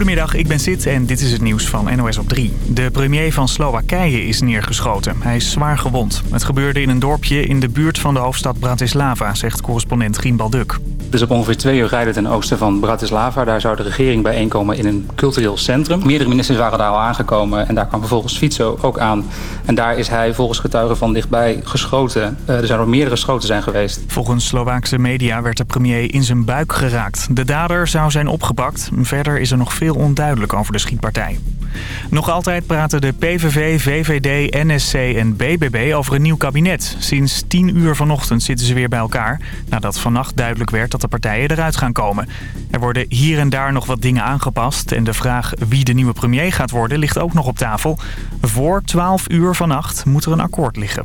Goedemiddag, ik ben Sid en dit is het nieuws van NOS op 3. De premier van Slowakije is neergeschoten. Hij is zwaar gewond. Het gebeurde in een dorpje in de buurt van de hoofdstad Bratislava, zegt correspondent Grien Balduk. Dus op ongeveer twee uur rijden ten oosten van Bratislava. Daar zou de regering bijeenkomen in een cultureel centrum. Meerdere ministers waren daar al aangekomen en daar kwam vervolgens Fico ook aan. En daar is hij volgens getuigen van dichtbij geschoten. Eh, er zouden meerdere schoten zijn geweest. Volgens Slovaakse media werd de premier in zijn buik geraakt. De dader zou zijn opgepakt. Verder is er nog veel onduidelijk over de schietpartij. Nog altijd praten de PVV, VVD, NSC en BBB over een nieuw kabinet. Sinds 10 uur vanochtend zitten ze weer bij elkaar... nadat vannacht duidelijk werd dat de partijen eruit gaan komen. Er worden hier en daar nog wat dingen aangepast... en de vraag wie de nieuwe premier gaat worden ligt ook nog op tafel. Voor 12 uur vannacht moet er een akkoord liggen.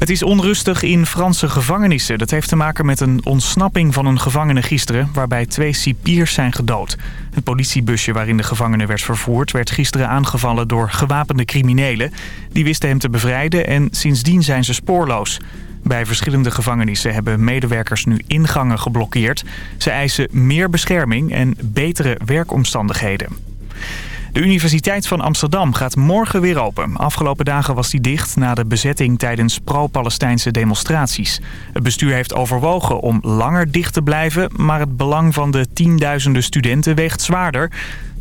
Het is onrustig in Franse gevangenissen. Dat heeft te maken met een ontsnapping van een gevangene gisteren... waarbij twee cipiers zijn gedood. Het politiebusje waarin de gevangene werd vervoerd... werd gisteren aangevallen door gewapende criminelen. Die wisten hem te bevrijden en sindsdien zijn ze spoorloos. Bij verschillende gevangenissen hebben medewerkers nu ingangen geblokkeerd. Ze eisen meer bescherming en betere werkomstandigheden. De Universiteit van Amsterdam gaat morgen weer open. Afgelopen dagen was die dicht na de bezetting tijdens pro-Palestijnse demonstraties. Het bestuur heeft overwogen om langer dicht te blijven... maar het belang van de tienduizenden studenten weegt zwaarder.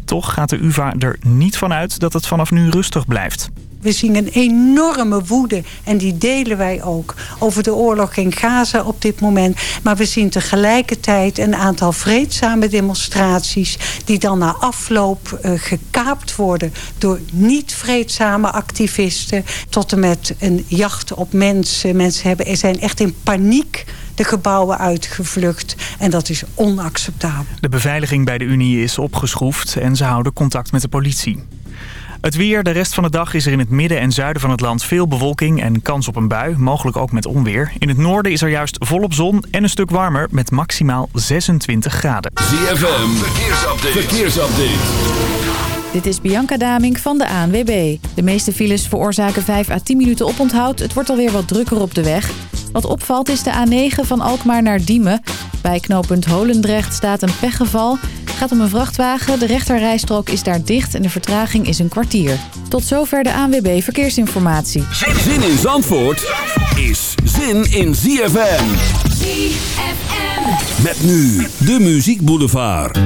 Toch gaat de UvA er niet van uit dat het vanaf nu rustig blijft. We zien een enorme woede en die delen wij ook over de oorlog in Gaza op dit moment. Maar we zien tegelijkertijd een aantal vreedzame demonstraties die dan na afloop uh, gekaapt worden door niet vreedzame activisten. Tot en met een jacht op mensen. Mensen hebben, zijn echt in paniek de gebouwen uitgevlucht. En dat is onacceptabel. De beveiliging bij de Unie is opgeschroefd en ze houden contact met de politie. Het weer, de rest van de dag is er in het midden en zuiden van het land veel bewolking en kans op een bui, mogelijk ook met onweer. In het noorden is er juist volop zon en een stuk warmer met maximaal 26 graden. ZFM, verkeersupdate. verkeersupdate. Dit is Bianca Daming van de ANWB. De meeste files veroorzaken 5 à 10 minuten oponthoud. Het wordt alweer wat drukker op de weg. Wat opvalt is de A9 van Alkmaar naar Diemen. Bij knooppunt Holendrecht staat een pechgeval. Het gaat om een vrachtwagen. De rechterrijstrook is daar dicht en de vertraging is een kwartier. Tot zover de ANWB Verkeersinformatie. Zin in Zandvoort is zin in ZFM. ZFM. Met nu de Muziek Boulevard.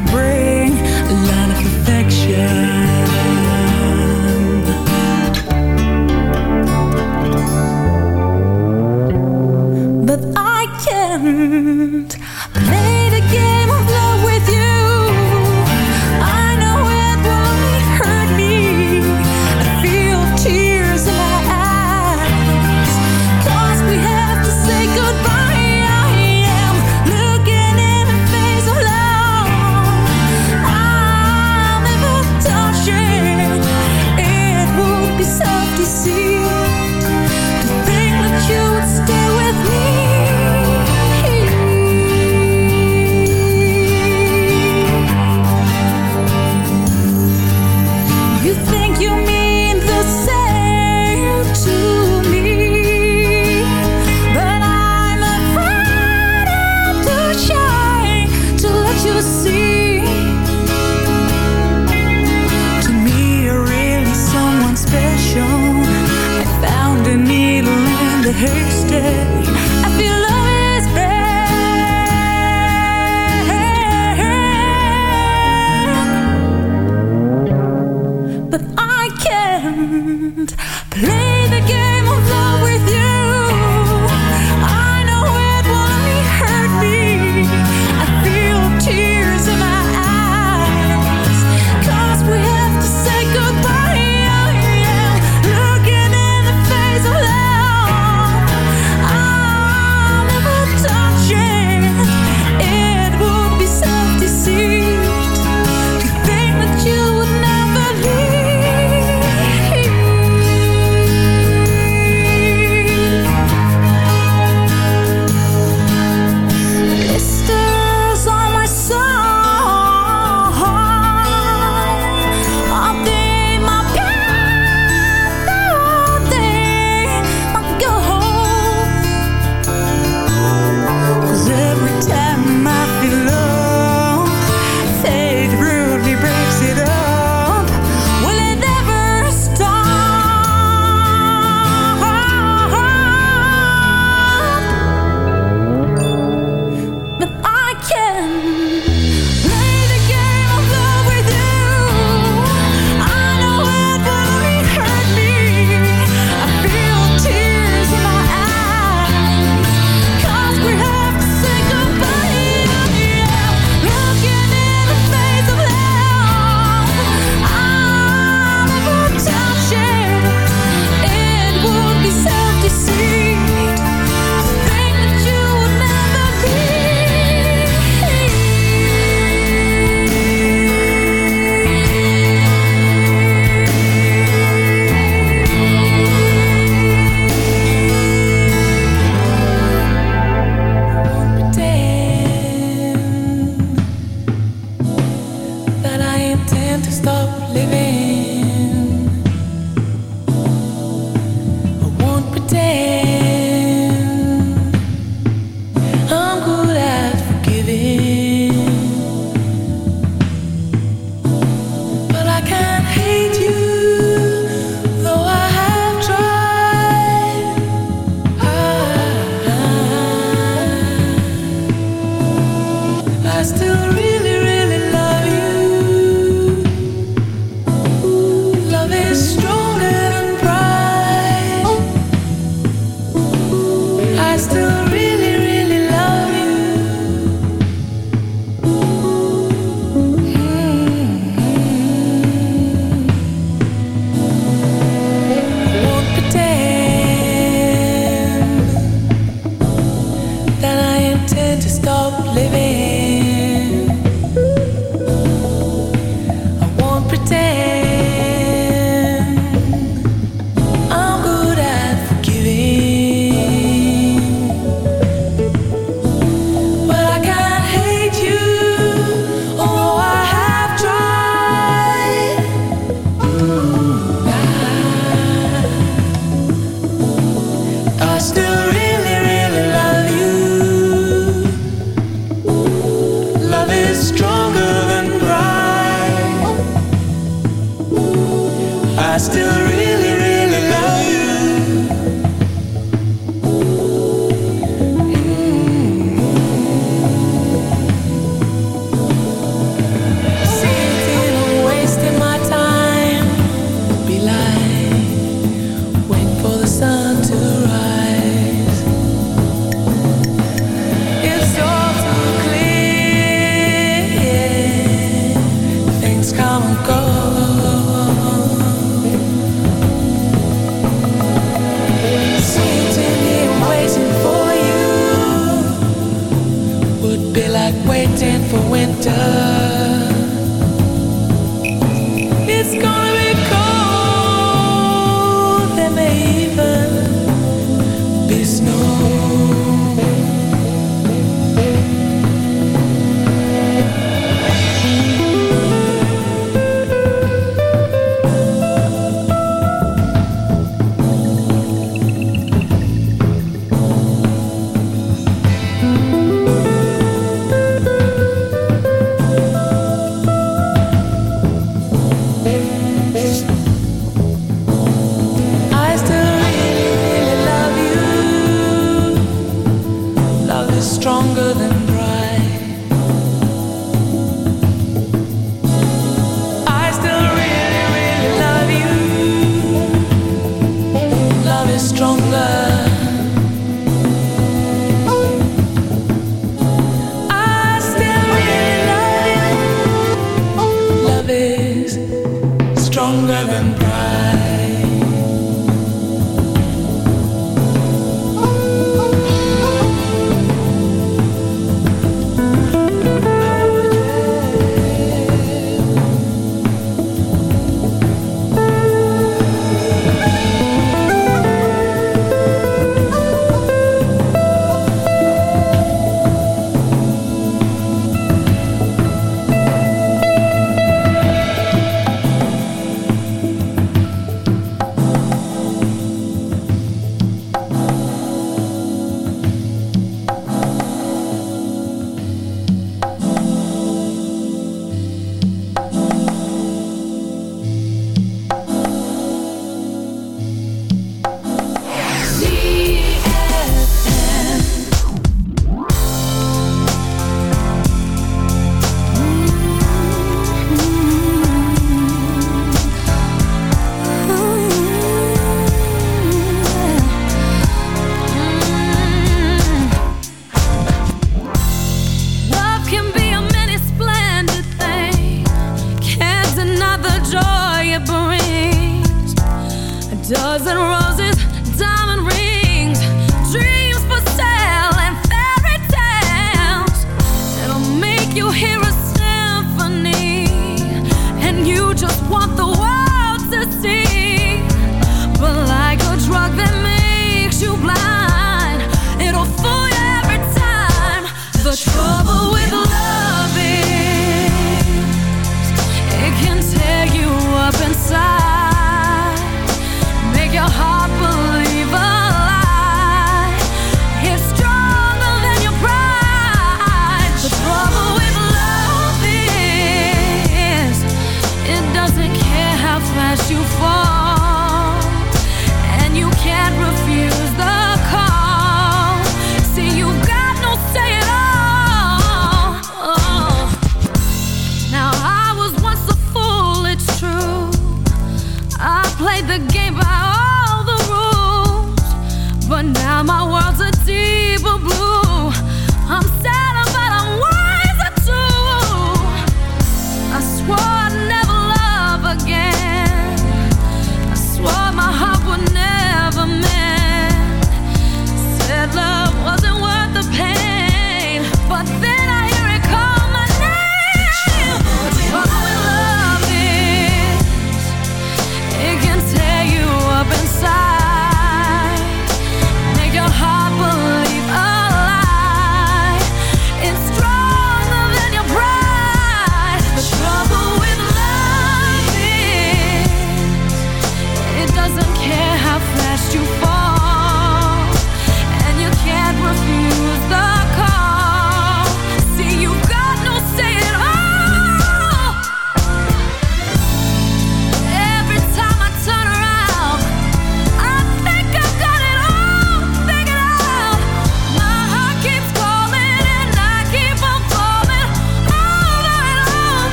would break.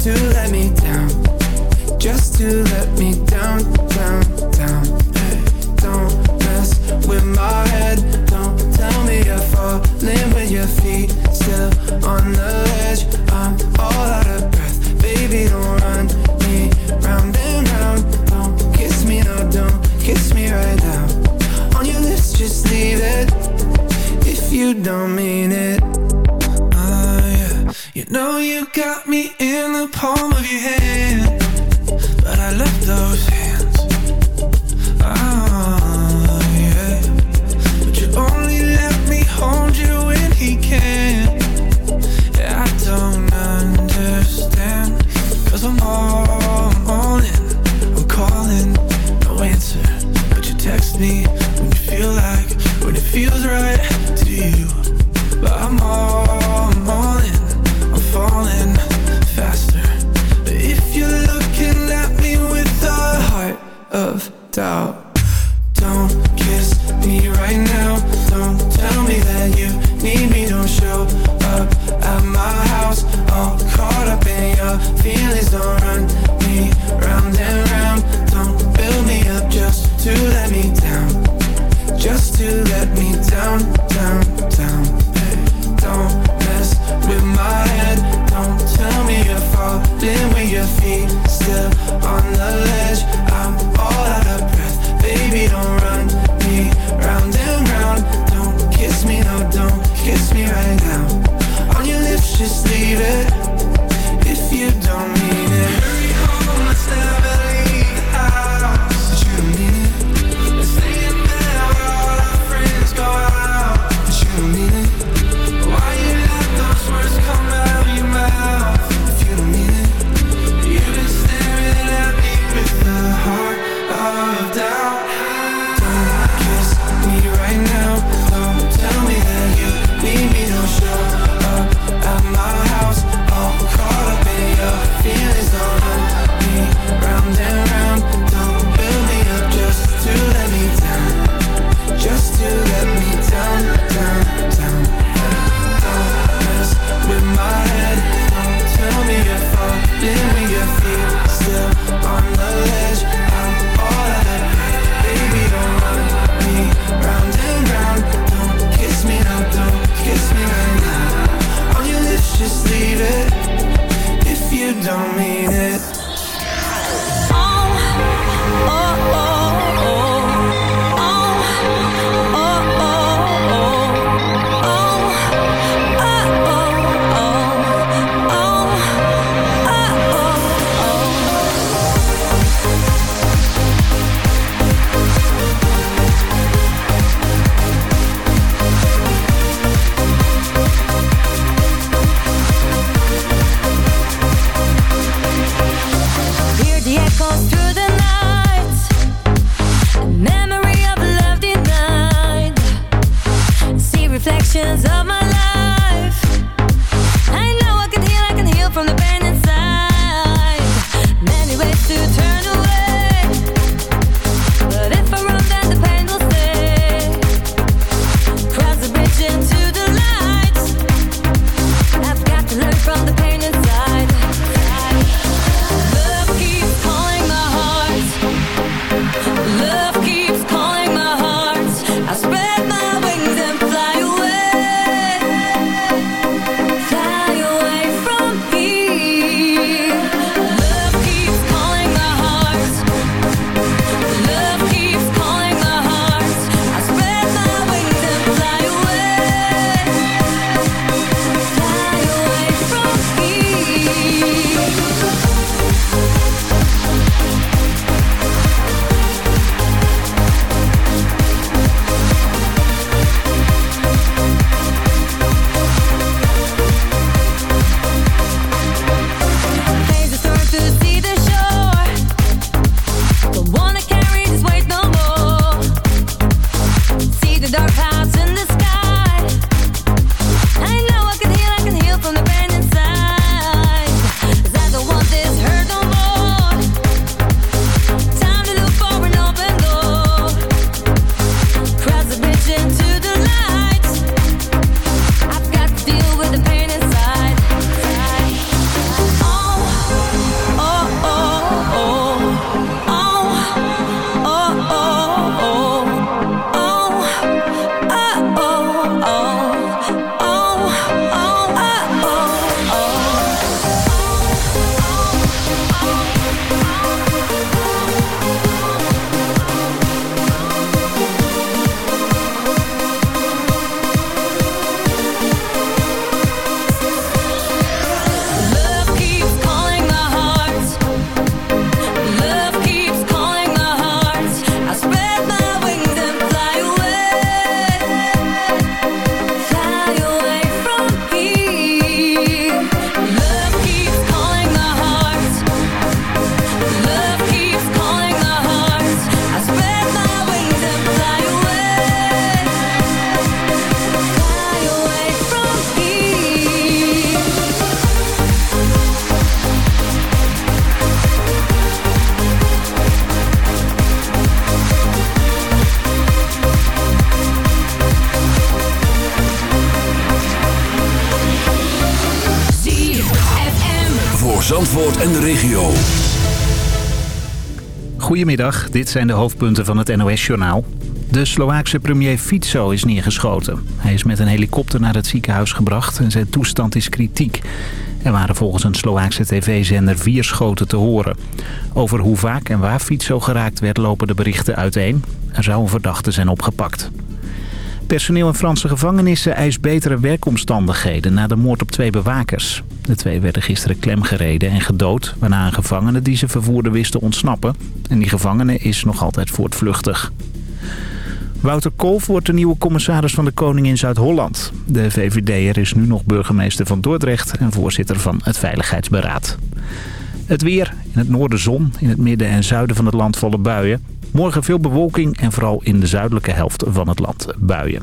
to en de regio. Goedemiddag, dit zijn de hoofdpunten van het NOS-journaal. De Slovaakse premier Fico is neergeschoten. Hij is met een helikopter naar het ziekenhuis gebracht en zijn toestand is kritiek. Er waren volgens een Slovaakse tv-zender vier schoten te horen. Over hoe vaak en waar Fico geraakt werd lopen de berichten uiteen. Er zou een verdachte zijn opgepakt. Personeel in Franse gevangenissen eist betere werkomstandigheden na de moord op twee bewakers. De twee werden gisteren klemgereden en gedood, waarna een gevangene die ze vervoerden wist te ontsnappen. En die gevangene is nog altijd voortvluchtig. Wouter Kolf wordt de nieuwe commissaris van de Koning in Zuid-Holland. De VVD'er is nu nog burgemeester van Dordrecht en voorzitter van het Veiligheidsberaad. Het weer, in het noorden zon, in het midden en zuiden van het land volle buien. Morgen veel bewolking en vooral in de zuidelijke helft van het land buien.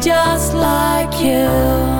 Just like you.